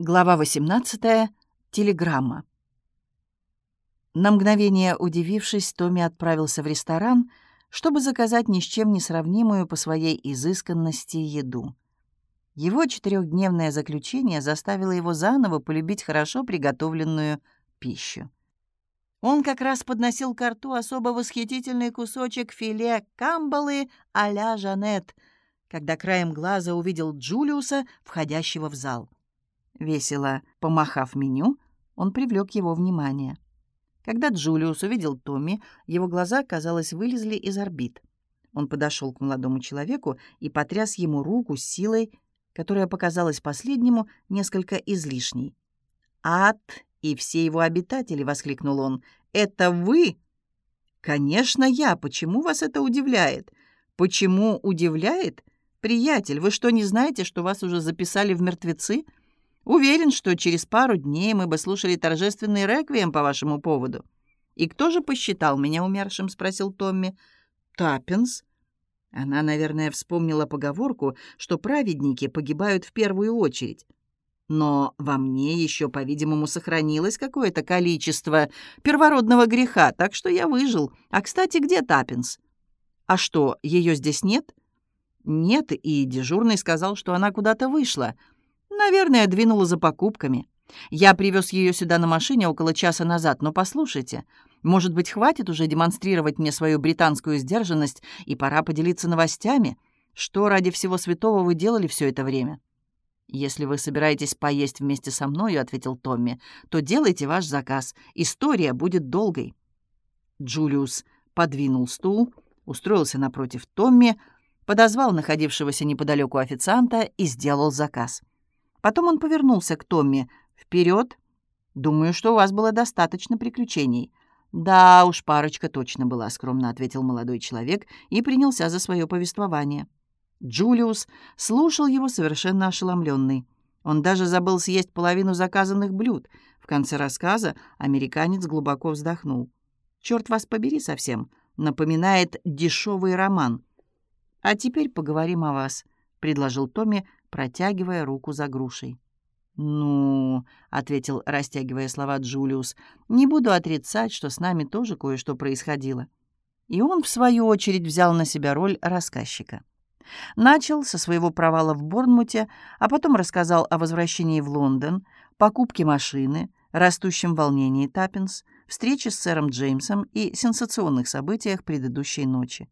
Глава 18. Телеграмма. На мгновение удивившись, Томми отправился в ресторан, чтобы заказать ни с чем не сравнимую по своей изысканности еду. Его четырехдневное заключение заставило его заново полюбить хорошо приготовленную пищу. Он как раз подносил к рту особо восхитительный кусочек филе камбалы а-ля Жанет, когда краем глаза увидел Джулиуса, входящего в зал. Весело помахав меню, он привлек его внимание. Когда Джулиус увидел Томми, его глаза, казалось, вылезли из орбит. Он подошел к молодому человеку и потряс ему руку с силой, которая показалась последнему несколько излишней. «Ад и все его обитатели!» — воскликнул он. «Это вы?» «Конечно, я. Почему вас это удивляет?» «Почему удивляет? Приятель, вы что, не знаете, что вас уже записали в мертвецы?» Уверен, что через пару дней мы бы слушали торжественный реквием по вашему поводу. И кто же посчитал меня умершим, спросил Томми. Таппинс. Она, наверное, вспомнила поговорку, что праведники погибают в первую очередь. Но во мне еще, по-видимому, сохранилось какое-то количество первородного греха, так что я выжил. А, кстати, где Таппинс? А что, ее здесь нет? Нет, и дежурный сказал, что она куда-то вышла — Наверное, двинула за покупками. Я привез ее сюда на машине около часа назад, но послушайте, может быть, хватит уже демонстрировать мне свою британскую сдержанность, и пора поделиться новостями, что ради всего святого вы делали все это время. «Если вы собираетесь поесть вместе со мною», — ответил Томми, «то делайте ваш заказ. История будет долгой». Джулиус подвинул стул, устроился напротив Томми, подозвал находившегося неподалеку официанта и сделал заказ. Потом он повернулся к Томми. «Вперед! Думаю, что у вас было достаточно приключений». «Да уж, парочка точно была», — скромно ответил молодой человек и принялся за свое повествование. Джулиус слушал его совершенно ошеломленный. Он даже забыл съесть половину заказанных блюд. В конце рассказа американец глубоко вздохнул. «Черт вас побери совсем!» Напоминает дешевый роман. «А теперь поговорим о вас», — предложил Томми, протягивая руку за грушей. «Ну», — ответил, растягивая слова Джулиус, — «не буду отрицать, что с нами тоже кое-что происходило». И он, в свою очередь, взял на себя роль рассказчика. Начал со своего провала в Борнмуте, а потом рассказал о возвращении в Лондон, покупке машины, растущем волнении Таппинс, встрече с сэром Джеймсом и сенсационных событиях предыдущей ночи.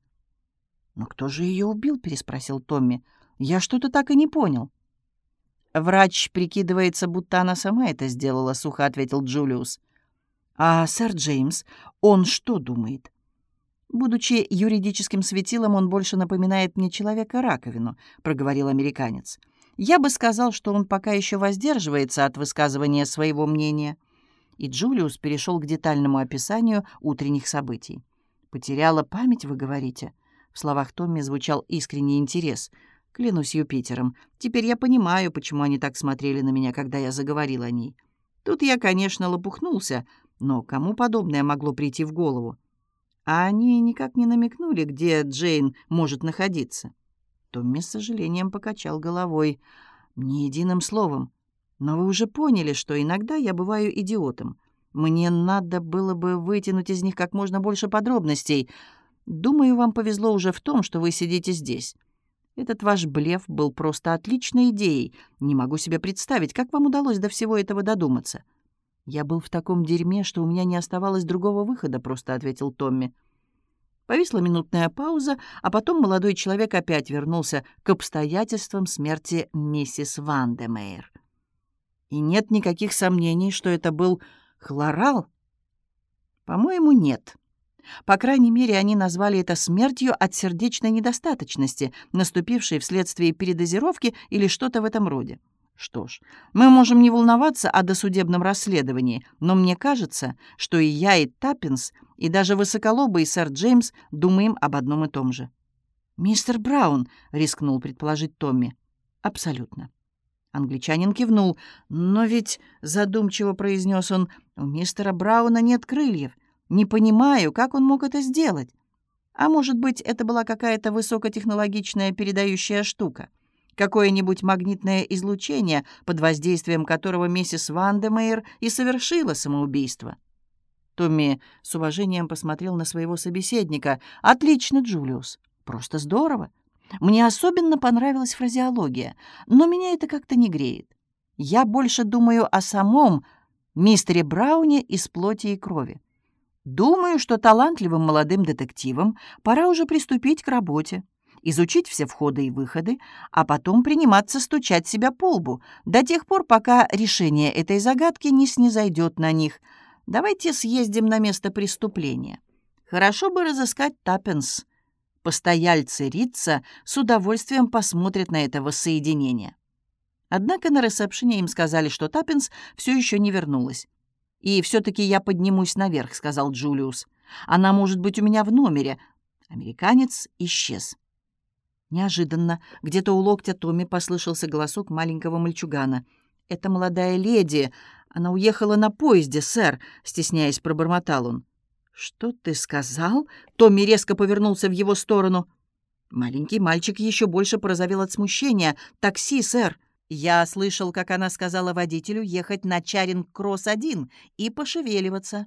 «Но кто же ее убил?» — переспросил Томми. Я что-то так и не понял». «Врач прикидывается, будто она сама это сделала», — сухо ответил Джулиус. «А сэр Джеймс, он что думает?» «Будучи юридическим светилом, он больше напоминает мне человека-раковину», — проговорил американец. «Я бы сказал, что он пока еще воздерживается от высказывания своего мнения». И Джулиус перешел к детальному описанию утренних событий. «Потеряла память, вы говорите?» В словах Томми звучал искренний интерес — Клянусь Юпитером, теперь я понимаю, почему они так смотрели на меня, когда я заговорил о ней. Тут я, конечно, лопухнулся, но кому подобное могло прийти в голову? А они никак не намекнули, где Джейн может находиться. Томми с сожалением покачал головой. «Ни единым словом. Но вы уже поняли, что иногда я бываю идиотом. Мне надо было бы вытянуть из них как можно больше подробностей. Думаю, вам повезло уже в том, что вы сидите здесь. Этот ваш блеф был просто отличной идеей. Не могу себе представить, как вам удалось до всего этого додуматься». «Я был в таком дерьме, что у меня не оставалось другого выхода», — просто ответил Томми. Повисла минутная пауза, а потом молодой человек опять вернулся к обстоятельствам смерти миссис Вандемейр. «И нет никаких сомнений, что это был хлорал?» «По-моему, нет», по крайней мере, они назвали это смертью от сердечной недостаточности, наступившей вследствие передозировки или что-то в этом роде. Что ж, мы можем не волноваться о досудебном расследовании, но мне кажется, что и я, и Таппинс, и даже высоколобый сэр Джеймс думаем об одном и том же. «Мистер Браун», — рискнул предположить Томми. «Абсолютно». Англичанин кивнул. «Но ведь», — задумчиво произнес он, — «у мистера Брауна нет крыльев. Не понимаю, как он мог это сделать. А может быть, это была какая-то высокотехнологичная передающая штука. какое-нибудь магнитное излучение, под воздействием которого миссис Вандемейр и совершила самоубийство. Томми с уважением посмотрел на своего собеседника. «Отлично, Джулиус. Просто здорово. Мне особенно понравилась фразеология, но меня это как-то не греет. Я больше думаю о самом мистере Брауне из плоти и крови. Думаю, что талантливым молодым детективам пора уже приступить к работе, изучить все входы и выходы, а потом приниматься стучать себя по лбу до тех пор, пока решение этой загадки не снизойдет на них. Давайте съездим на место преступления. Хорошо бы разыскать Таппенс. Постояльцы Рица с удовольствием посмотрят на это воссоединение. Однако на ресепшене им сказали, что Таппинс все еще не вернулась. «И все-таки я поднимусь наверх», — сказал Джулиус. «Она может быть у меня в номере». Американец исчез. Неожиданно где-то у локтя Томми послышался голосок маленького мальчугана. «Это молодая леди. Она уехала на поезде, сэр», — стесняясь, пробормотал он. «Что ты сказал?» Томми резко повернулся в его сторону. Маленький мальчик еще больше порозовел от смущения. «Такси, сэр!» Я слышал, как она сказала водителю ехать на Чаринг-Кросс-1 и пошевеливаться.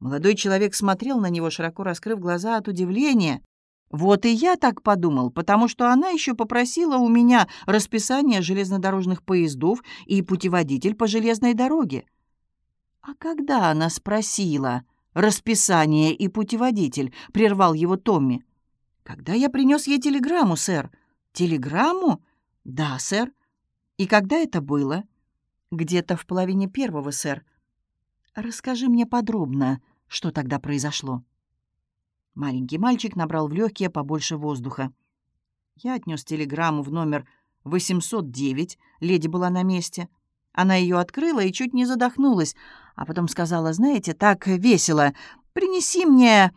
Молодой человек смотрел на него, широко раскрыв глаза от удивления. Вот и я так подумал, потому что она еще попросила у меня расписание железнодорожных поездов и путеводитель по железной дороге. А когда она спросила расписание и путеводитель, прервал его Томми. Когда я принес ей телеграмму, сэр. Телеграмму? Да, сэр. «И когда это было?» «Где-то в половине первого, сэр». «Расскажи мне подробно, что тогда произошло». Маленький мальчик набрал в легкие побольше воздуха. Я отнес телеграмму в номер 809, леди была на месте. Она ее открыла и чуть не задохнулась, а потом сказала, знаете, так весело, «Принеси мне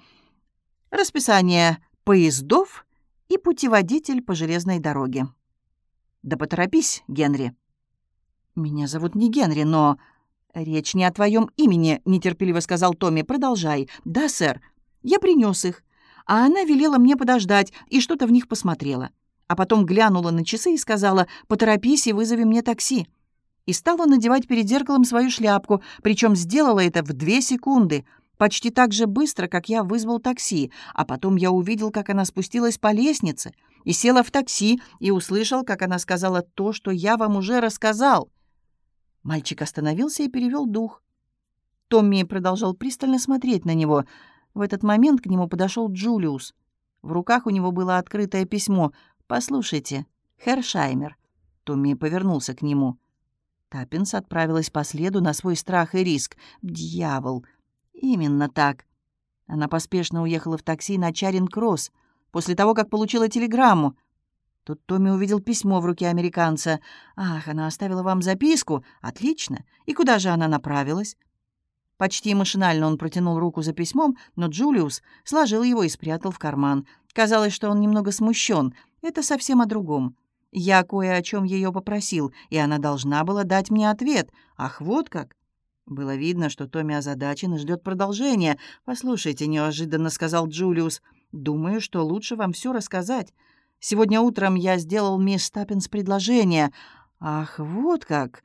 расписание поездов и путеводитель по железной дороге». «Да поторопись, Генри». «Меня зовут не Генри, но...» «Речь не о твоем имени», — нетерпеливо сказал Томми. «Продолжай». «Да, сэр. Я принес их. А она велела мне подождать и что-то в них посмотрела. А потом глянула на часы и сказала, «Поторопись и вызови мне такси». И стала надевать перед зеркалом свою шляпку, причем сделала это в две секунды — почти так же быстро, как я вызвал такси, а потом я увидел, как она спустилась по лестнице и села в такси и услышал, как она сказала то, что я вам уже рассказал. Мальчик остановился и перевел дух. Томми продолжал пристально смотреть на него. В этот момент к нему подошел Джулиус. В руках у него было открытое письмо. «Послушайте, Хершаймер». Томми повернулся к нему. Таппинс отправилась по следу на свой страх и риск. «Дьявол!» «Именно так». Она поспешно уехала в такси на Чаринг-Кросс после того, как получила телеграмму. Тут Томми увидел письмо в руке американца. «Ах, она оставила вам записку? Отлично. И куда же она направилась?» Почти машинально он протянул руку за письмом, но Джулиус сложил его и спрятал в карман. Казалось, что он немного смущен. Это совсем о другом. Я кое о чем ее попросил, и она должна была дать мне ответ. Ах, вот как! Было видно, что Томми озадачен и ждет продолжения. «Послушайте», — неожиданно сказал Джулиус, — «думаю, что лучше вам все рассказать. Сегодня утром я сделал мисс Таппинс предложение». «Ах, вот как!»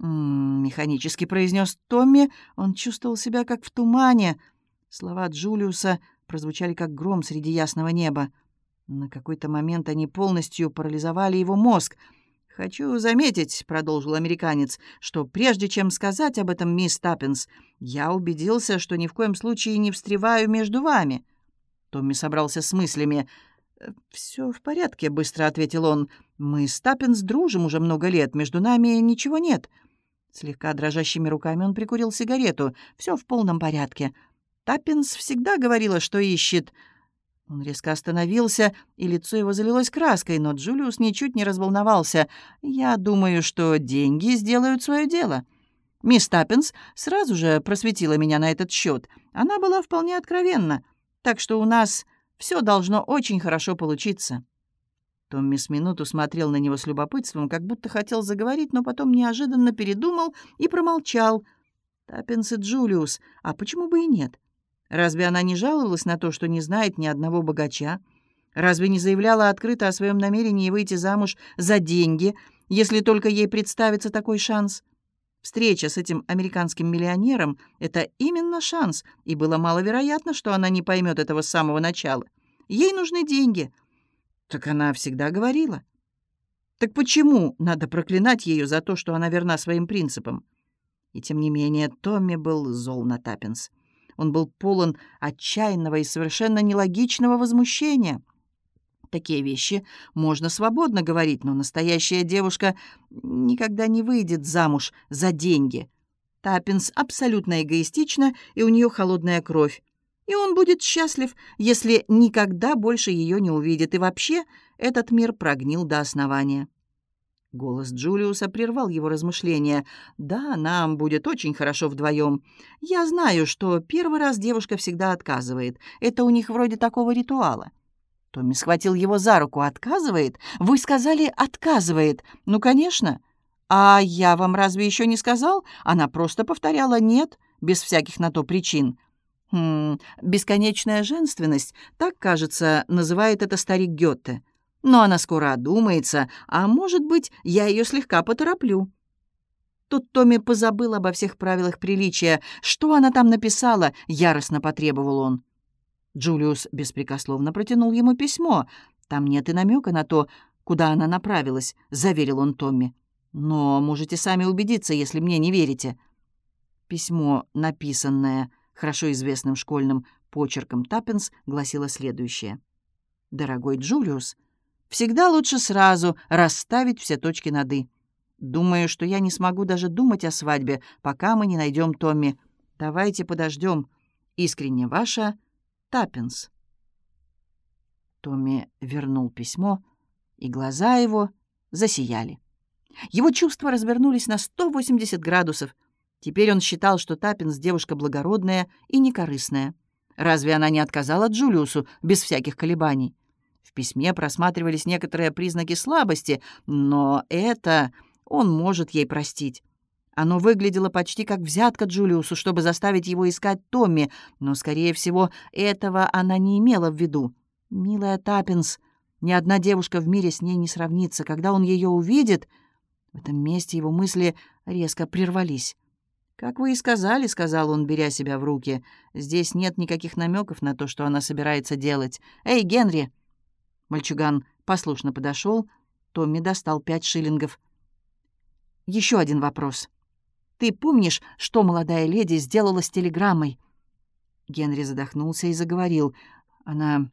«М -м, механически произнес Томми. Он чувствовал себя как в тумане. Слова Джулиуса прозвучали как гром среди ясного неба. На какой-то момент они полностью парализовали его мозг — «Хочу заметить», — продолжил американец, «что прежде чем сказать об этом, мисс Таппинс, я убедился, что ни в коем случае не встреваю между вами». Томми собрался с мыслями. «Все в порядке», — быстро ответил он. «Мы с Таппинс дружим уже много лет, между нами ничего нет». Слегка дрожащими руками он прикурил сигарету. «Все в полном порядке. Таппинс всегда говорила, что ищет...» Он резко остановился, и лицо его залилось краской, но Джулиус ничуть не разволновался. «Я думаю, что деньги сделают свое дело». Мисс Таппинс сразу же просветила меня на этот счет. Она была вполне откровенна. Так что у нас все должно очень хорошо получиться. Томми с минуту смотрел на него с любопытством, как будто хотел заговорить, но потом неожиданно передумал и промолчал. Таппинс и Джулиус, а почему бы и нет? Разве она не жаловалась на то, что не знает ни одного богача? Разве не заявляла открыто о своем намерении выйти замуж за деньги, если только ей представится такой шанс? Встреча с этим американским миллионером — это именно шанс, и было маловероятно, что она не поймет этого с самого начала. Ей нужны деньги. Так она всегда говорила. Так почему надо проклинать ее за то, что она верна своим принципам? И тем не менее Томми был зол на Таппинс. Он был полон отчаянного и совершенно нелогичного возмущения. Такие вещи можно свободно говорить, но настоящая девушка никогда не выйдет замуж за деньги. Таппинс абсолютно эгоистична, и у нее холодная кровь. И он будет счастлив, если никогда больше ее не увидит. И вообще этот мир прогнил до основания. Голос Джулиуса прервал его размышления. «Да, нам будет очень хорошо вдвоем. Я знаю, что первый раз девушка всегда отказывает. Это у них вроде такого ритуала». Томми схватил его за руку. «Отказывает? Вы сказали, отказывает. Ну, конечно. А я вам разве еще не сказал? Она просто повторяла «нет», без всяких на то причин. Хм, бесконечная женственность, так, кажется, называет это старик Гёте. Но она скоро одумается, а, может быть, я ее слегка потороплю. Тут Томми позабыл обо всех правилах приличия. Что она там написала? Яростно потребовал он. Джулиус беспрекословно протянул ему письмо. Там нет и намека на то, куда она направилась, заверил он Томми. Но можете сами убедиться, если мне не верите. Письмо, написанное хорошо известным школьным почерком Таппинс, гласило следующее. «Дорогой Джулиус, всегда лучше сразу расставить все точки над «и». Думаю, что я не смогу даже думать о свадьбе, пока мы не найдем Томми. Давайте подождем. Искренне ваша Таппинс». Томми вернул письмо, и глаза его засияли. Его чувства развернулись на 180 градусов — Теперь он считал, что Таппинс девушка благородная и некорыстная. Разве она не отказала Джулиусу без всяких колебаний? В письме просматривались некоторые признаки слабости, но это он может ей простить. Оно выглядело почти как взятка Джулиусу, чтобы заставить его искать Томми, но, скорее всего, этого она не имела в виду. «Милая Таппинс, ни одна девушка в мире с ней не сравнится. Когда он ее увидит...» В этом месте его мысли резко прервались. «Как вы и сказали», — сказал он, беря себя в руки, — «здесь нет никаких намеков на то, что она собирается делать. Эй, Генри!» Мальчуган послушно подошел. Томми достал пять шиллингов. «Еще один вопрос. Ты помнишь, что молодая леди сделала с телеграммой?» Генри задохнулся и заговорил. Она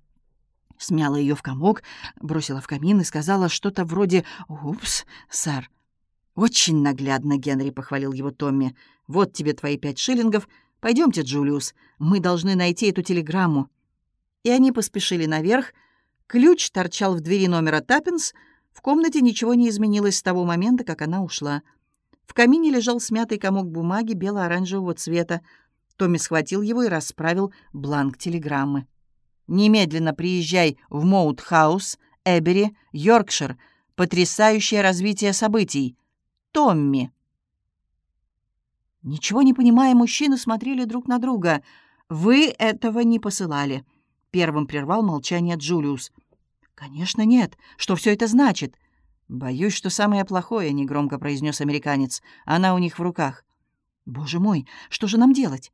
смяла ее в комок, бросила в камин и сказала что-то вроде «Упс, сэр». «Очень наглядно, Генри», — похвалил его Томми. «Вот тебе твои пять шиллингов. Пойдемте, Джулиус, мы должны найти эту телеграмму». И они поспешили наверх. Ключ торчал в двери номера Таппинс. В комнате ничего не изменилось с того момента, как она ушла. В камине лежал смятый комок бумаги бело-оранжевого цвета. Томми схватил его и расправил бланк телеграммы. «Немедленно приезжай в Моут-хаус, Эбери, Йоркшир. Потрясающее развитие событий. Томми». Ничего не понимая, мужчины смотрели друг на друга. «Вы этого не посылали», — первым прервал молчание Джулиус. «Конечно нет. Что все это значит?» «Боюсь, что самое плохое», — негромко произнес американец. «Она у них в руках». «Боже мой, что же нам делать?»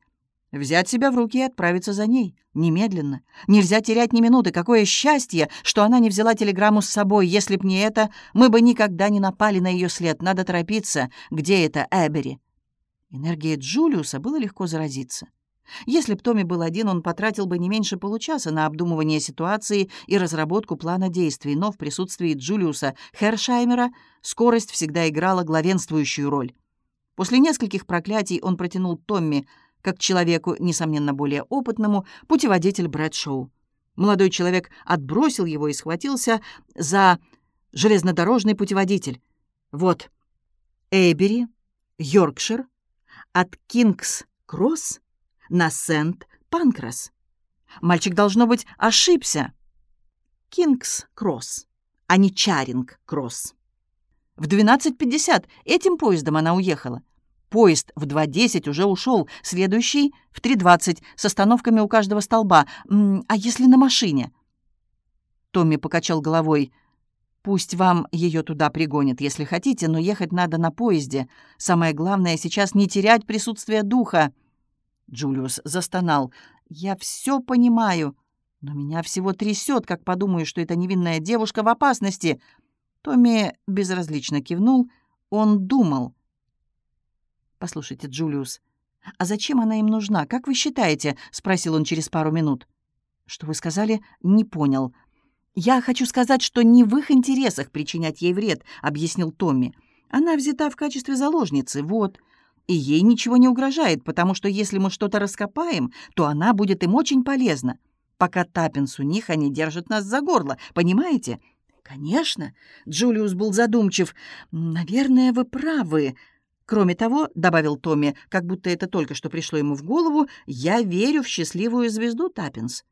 Взять себя в руки и отправиться за ней. Немедленно. Нельзя терять ни минуты. Какое счастье, что она не взяла телеграмму с собой. Если б не это, мы бы никогда не напали на ее след. Надо торопиться. Где это Эбери? Энергией Джулиуса было легко заразиться. Если б Томми был один, он потратил бы не меньше получаса на обдумывание ситуации и разработку плана действий, но в присутствии Джулиуса Хершаймера скорость всегда играла главенствующую роль. После нескольких проклятий он протянул Томми как человеку, несомненно, более опытному, путеводитель Брэдшоу. Молодой человек отбросил его и схватился за железнодорожный путеводитель. Вот, Эйбери, Йоркшир, от Кингс-Кросс на Сент-Панкрас. Мальчик, должно быть, ошибся. Кингс-Кросс, а не Чаринг-Кросс. В 12.50 этим поездом она уехала. Поезд в 2.10 уже ушел, следующий в 3.20 с остановками у каждого столба. А если на машине? Томми покачал головой. «Пусть вам ее туда пригонят, если хотите, но ехать надо на поезде. Самое главное сейчас не терять присутствие духа». Джулиус застонал. «Я все понимаю, но меня всего трясет, как подумаю, что эта невинная девушка в опасности». Томми безразлично кивнул. Он думал. «Послушайте, Джулиус, а зачем она им нужна? Как вы считаете?» — спросил он через пару минут. «Что вы сказали?» «Не понял». «Я хочу сказать, что не в их интересах причинять ей вред», — объяснил Томми. «Она взята в качестве заложницы, вот. И ей ничего не угрожает, потому что если мы что-то раскопаем, то она будет им очень полезна. Пока Таппинс у них, они держат нас за горло, понимаете?» «Конечно», — Джулиус был задумчив. «Наверное, вы правы». Кроме того, — добавил Томми, как будто это только что пришло ему в голову, — «я верю в счастливую звезду Таппинс».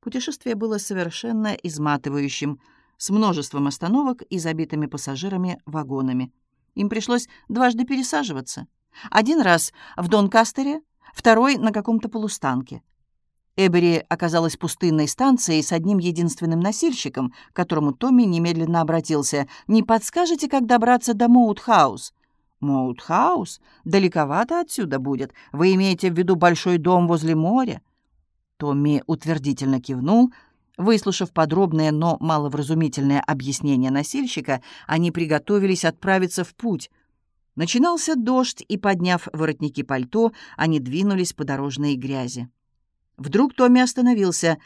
Путешествие было совершенно изматывающим, с множеством остановок и забитыми пассажирами вагонами. Им пришлось дважды пересаживаться. Один раз в Донкастере, второй на каком-то полустанке. Эбери оказалась пустынной станцией с одним единственным носильщиком, к которому Томми немедленно обратился. «Не подскажете, как добраться до Моутхаус?» «Моутхаус? Далековато отсюда будет. Вы имеете в виду большой дом возле моря?» Томми утвердительно кивнул. Выслушав подробное, но маловразумительное объяснение носильщика, они приготовились отправиться в путь. Начинался дождь, и, подняв воротники пальто, они двинулись по дорожной грязи. Вдруг Томми остановился.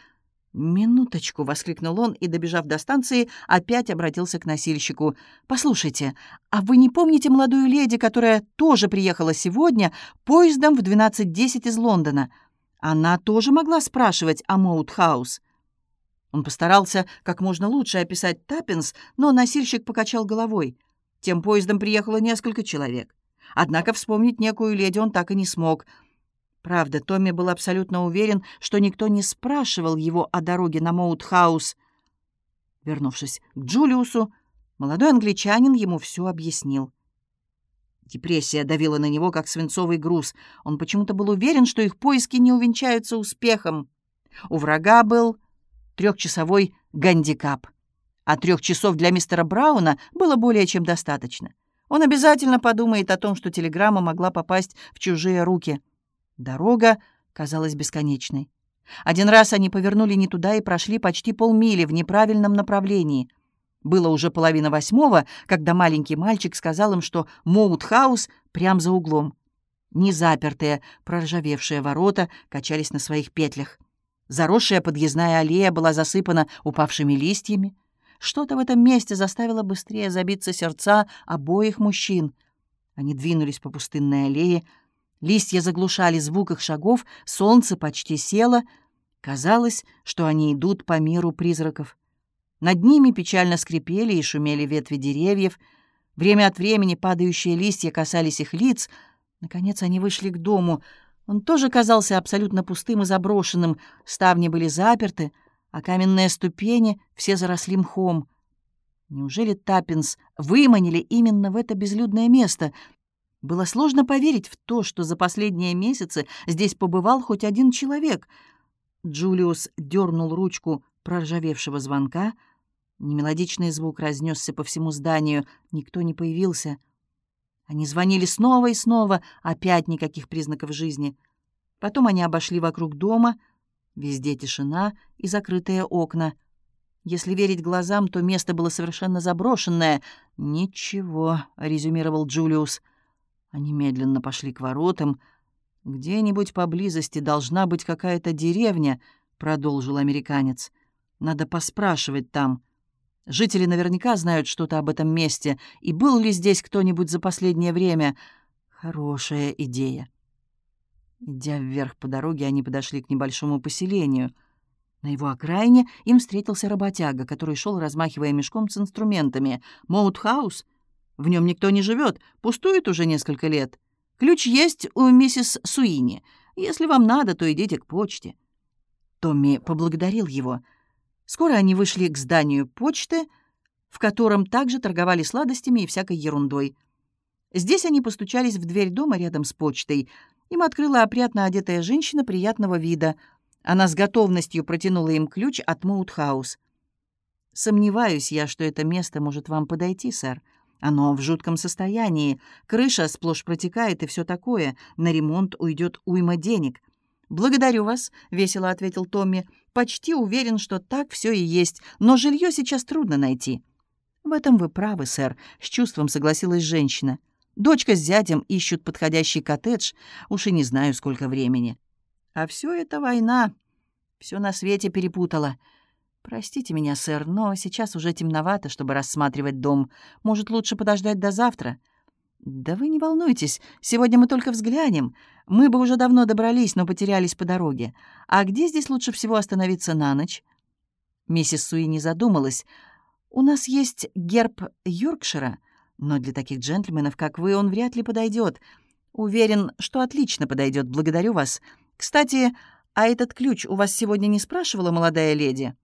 «Минуточку!» — воскликнул он и, добежав до станции, опять обратился к носильщику. «Послушайте, а вы не помните молодую леди, которая тоже приехала сегодня поездом в 12.10 из Лондона? Она тоже могла спрашивать о Моутхаус?» Он постарался как можно лучше описать Таппинс, но носильщик покачал головой. Тем поездом приехало несколько человек. Однако вспомнить некую леди он так и не смог — Правда, Томми был абсолютно уверен, что никто не спрашивал его о дороге на Моутхаус. Вернувшись к Джулиусу, молодой англичанин ему все объяснил. Депрессия давила на него, как свинцовый груз. Он почему-то был уверен, что их поиски не увенчаются успехом. У врага был трехчасовой гандикап. А трех часов для мистера Брауна было более чем достаточно. Он обязательно подумает о том, что телеграмма могла попасть в чужие руки — Дорога казалась бесконечной. Один раз они повернули не туда и прошли почти полмили в неправильном направлении. Было уже половина восьмого, когда маленький мальчик сказал им, что Моутхаус прямо за углом. Незапертые, проржавевшие ворота качались на своих петлях. Заросшая подъездная аллея была засыпана упавшими листьями. Что-то в этом месте заставило быстрее забиться сердца обоих мужчин. Они двинулись по пустынной аллее, Листья заглушали звук их шагов, солнце почти село. Казалось, что они идут по миру призраков. Над ними печально скрипели и шумели ветви деревьев. Время от времени падающие листья касались их лиц. Наконец они вышли к дому. Он тоже казался абсолютно пустым и заброшенным. Ставни были заперты, а каменные ступени все заросли мхом. Неужели Таппинс выманили именно в это безлюдное место — было сложно поверить в то, что за последние месяцы здесь побывал хоть один человек. Джулиус дернул ручку проржавевшего звонка. Немелодичный звук разнесся по всему зданию. Никто не появился. Они звонили снова и снова, опять никаких признаков жизни. Потом они обошли вокруг дома. Везде тишина и закрытые окна. Если верить глазам, то место было совершенно заброшенное. «Ничего», — резюмировал Джулиус, — они медленно пошли к воротам. «Где-нибудь поблизости должна быть какая-то деревня», — продолжил американец. «Надо поспрашивать там. Жители наверняка знают что-то об этом месте, и был ли здесь кто-нибудь за последнее время. Хорошая идея». Идя вверх по дороге, они подошли к небольшому поселению. На его окраине им встретился работяга, который шел, размахивая мешком с инструментами. «Моутхаус?» В нем никто не живет, пустует уже несколько лет. Ключ есть у миссис Суини. Если вам надо, то идите к почте». Томми поблагодарил его. Скоро они вышли к зданию почты, в котором также торговали сладостями и всякой ерундой. Здесь они постучались в дверь дома рядом с почтой. Им открыла опрятно одетая женщина приятного вида. Она с готовностью протянула им ключ от Моутхаус. Сомневаюсь я, что это место может вам подойти, сэр. Оно в жутком состоянии. Крыша сплошь протекает и все такое. На ремонт уйдет уйма денег. «Благодарю вас», — весело ответил Томми. «Почти уверен, что так все и есть, но жилье сейчас трудно найти». «В этом вы правы, сэр», — с чувством согласилась женщина. «Дочка с зятем ищут подходящий коттедж, уж и не знаю, сколько времени». «А все это война. Все на свете перепутала. «Простите меня, сэр, но сейчас уже темновато, чтобы рассматривать дом. Может, лучше подождать до завтра?» «Да вы не волнуйтесь, сегодня мы только взглянем. Мы бы уже давно добрались, но потерялись по дороге. А где здесь лучше всего остановиться на ночь?» Миссис Суини задумалась. «У нас есть герб Йоркшира, но для таких джентльменов, как вы, он вряд ли подойдет. Уверен, что отлично подойдет. Благодарю вас. Кстати, а этот ключ у вас сегодня не спрашивала молодая леди?»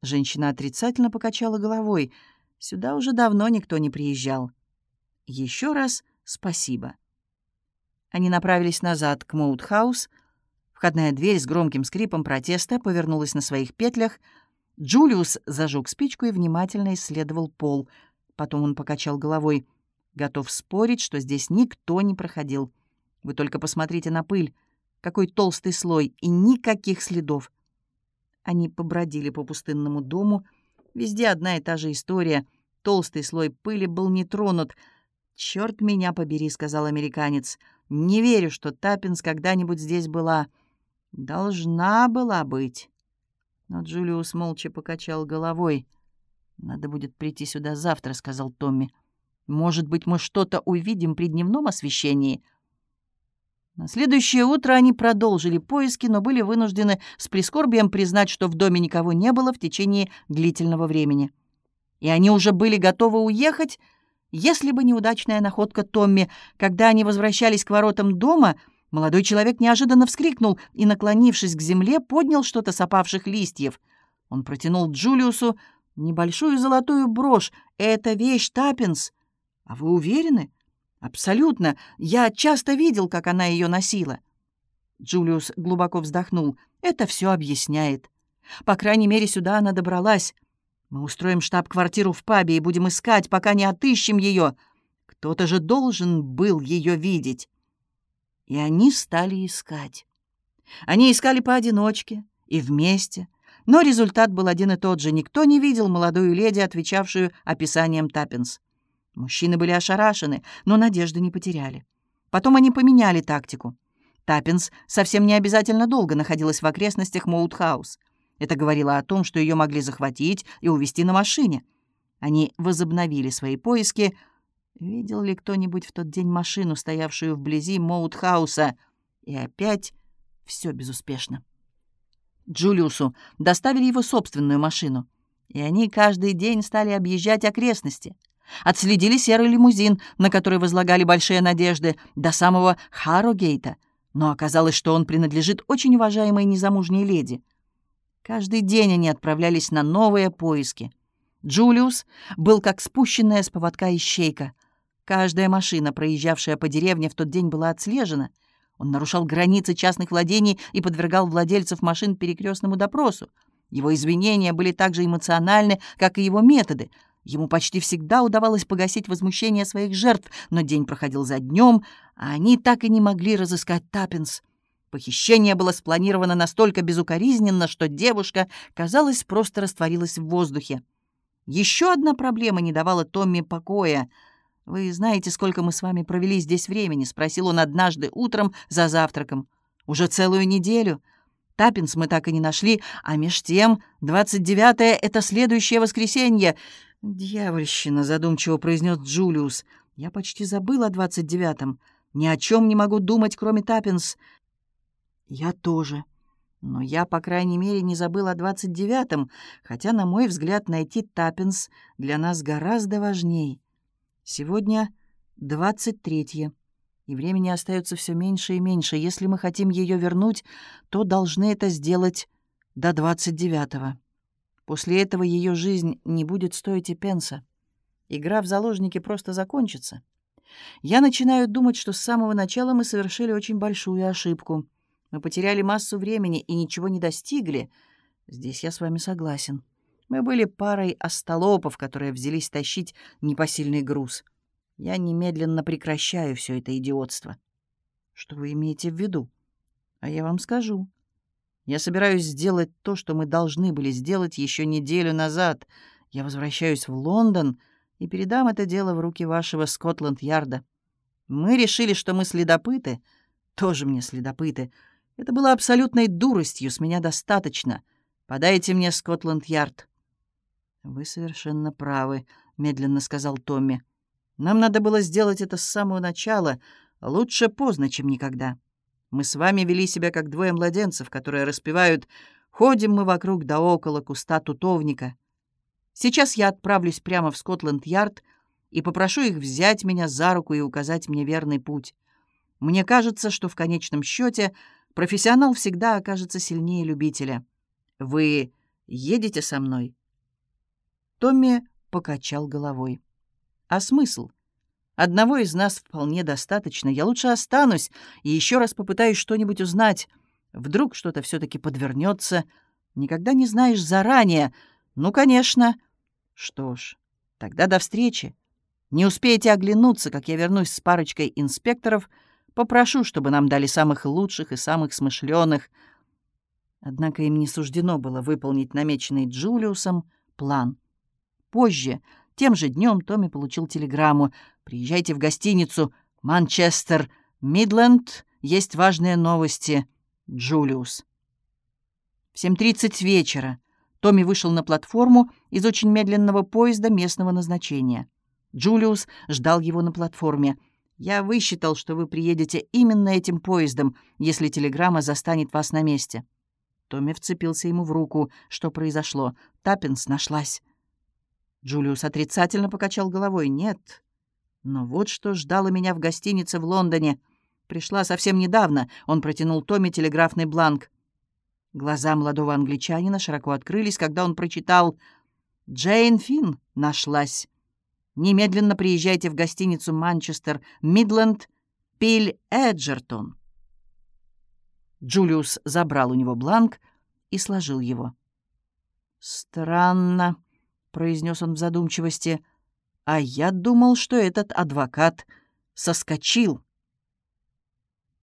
Женщина отрицательно покачала головой. Сюда уже давно никто не приезжал. Еще раз спасибо. Они направились назад к Моутхаус. Входная дверь с громким скрипом протеста повернулась на своих петлях. Джулиус зажег спичку и внимательно исследовал пол. Потом он покачал головой. Готов спорить, что здесь никто не проходил. Вы только посмотрите на пыль. Какой толстый слой и никаких следов. Они побродили по пустынному дому. Везде одна и та же история. Толстый слой пыли был не тронут. «Чёрт меня побери», — сказал американец. «Не верю, что Таппинс когда-нибудь здесь была. Должна была быть». Но Джулиус молча покачал головой. «Надо будет прийти сюда завтра», — сказал Томми. «Может быть, мы что-то увидим при дневном освещении?» На следующее утро они продолжили поиски, но были вынуждены с прискорбием признать, что в доме никого не было в течение длительного времени. И они уже были готовы уехать, если бы неудачная находка Томми. Когда они возвращались к воротам дома, молодой человек неожиданно вскрикнул и, наклонившись к земле, поднял что-то с опавших листьев. Он протянул Джулиусу небольшую золотую брошь. «Это вещь Таппинс. А вы уверены?» «Абсолютно. Я часто видел, как она ее носила». Джулиус глубоко вздохнул. «Это все объясняет. По крайней мере, сюда она добралась. Мы устроим штаб-квартиру в пабе и будем искать, пока не отыщем ее. Кто-то же должен был ее видеть». И они стали искать. Они искали поодиночке и вместе, но результат был один и тот же. Никто не видел молодую леди, отвечавшую описанием Таппинс. Мужчины были ошарашены, но надежды не потеряли. Потом они поменяли тактику. Таппинс совсем не обязательно долго находилась в окрестностях Моутхаус. Это говорило о том, что ее могли захватить и увезти на машине. Они возобновили свои поиски. Видел ли кто-нибудь в тот день машину, стоявшую вблизи Моутхауса? И опять все безуспешно. Джулиусу доставили его собственную машину, и они каждый день стали объезжать окрестности — Отследили серый лимузин, на который возлагали большие надежды, до самого Харрогейта, но оказалось, что он принадлежит очень уважаемой незамужней леди. Каждый день они отправлялись на новые поиски. Джулиус был как спущенная с поводка ищейка. Каждая машина, проезжавшая по деревне, в тот день была отслежена. Он нарушал границы частных владений и подвергал владельцев машин перекрестному допросу. Его извинения были так же эмоциональны, как и его методы — Ему почти всегда удавалось погасить возмущение своих жертв, но день проходил за днем, а они так и не могли разыскать Таппинс. Похищение было спланировано настолько безукоризненно, что девушка, казалось, просто растворилась в воздухе. Еще одна проблема не давала Томми покоя. «Вы знаете, сколько мы с вами провели здесь времени?» — спросил он однажды утром за завтраком. «Уже целую неделю. Таппинс мы так и не нашли, а меж тем 29-е — это следующее воскресенье. «Дьявольщина», — задумчиво произнес Джулиус. «Я почти забыл о двадцать девятом. Ни о чем не могу думать, кроме Таппинс». «Я тоже. Но я, по крайней мере, не забыл о двадцать девятом, хотя, на мой взгляд, найти Таппинс для нас гораздо важней. Сегодня двадцать третье, и времени остается все меньше и меньше. Если мы хотим ее вернуть, то должны это сделать до двадцать девятого». После этого ее жизнь не будет стоить и пенса. Игра в заложники просто закончится. Я начинаю думать, что с самого начала мы совершили очень большую ошибку. Мы потеряли массу времени и ничего не достигли. Здесь я с вами согласен. Мы были парой остолопов, которые взялись тащить непосильный груз. Я немедленно прекращаю все это идиотство. Что вы имеете в виду? А я вам скажу. Я собираюсь сделать то, что мы должны были сделать еще неделю назад. Я возвращаюсь в Лондон и передам это дело в руки вашего Скотланд-Ярда. Мы решили, что мы следопыты. Тоже мне следопыты. Это было абсолютной дуростью, с меня достаточно. Подайте мне Скотланд-Ярд». «Вы совершенно правы», — медленно сказал Томми. «Нам надо было сделать это с самого начала. Лучше поздно, чем никогда». Мы с вами вели себя как двое младенцев, которые распевают «Ходим мы вокруг да около куста тутовника». Сейчас я отправлюсь прямо в Скотланд-Ярд и попрошу их взять меня за руку и указать мне верный путь. Мне кажется, что в конечном счете профессионал всегда окажется сильнее любителя. Вы едете со мной?» Томми покачал головой. «А смысл?» Одного из нас вполне достаточно. Я лучше останусь и еще раз попытаюсь что-нибудь узнать. Вдруг что-то все-таки подвернется. Никогда не знаешь заранее. Ну, конечно. Что ж, тогда до встречи. Не успеете оглянуться, как я вернусь с парочкой инспекторов, попрошу, чтобы нам дали самых лучших и самых смышленых. Однако им не суждено было выполнить намеченный Джулиусом план. Позже, тем же днем, Томми получил телеграмму. Приезжайте в гостиницу «Манчестер Мидленд». Есть важные новости. Джулиус. В 7.30 вечера Томми вышел на платформу из очень медленного поезда местного назначения. Джулиус ждал его на платформе. «Я высчитал, что вы приедете именно этим поездом, если телеграмма застанет вас на месте». Томми вцепился ему в руку. Что произошло? Таппинс нашлась. Джулиус отрицательно покачал головой. «Нет, но вот что ждало меня в гостинице в Лондоне. Пришла совсем недавно. Он протянул Томми телеграфный бланк. Глаза молодого англичанина широко открылись, когда он прочитал «Джейн Финн нашлась. Немедленно приезжайте в гостиницу «Манчестер Мидленд» Пиль Эджертон». Джулиус забрал у него бланк и сложил его. «Странно», — произнес он в задумчивости, — а я думал, что этот адвокат соскочил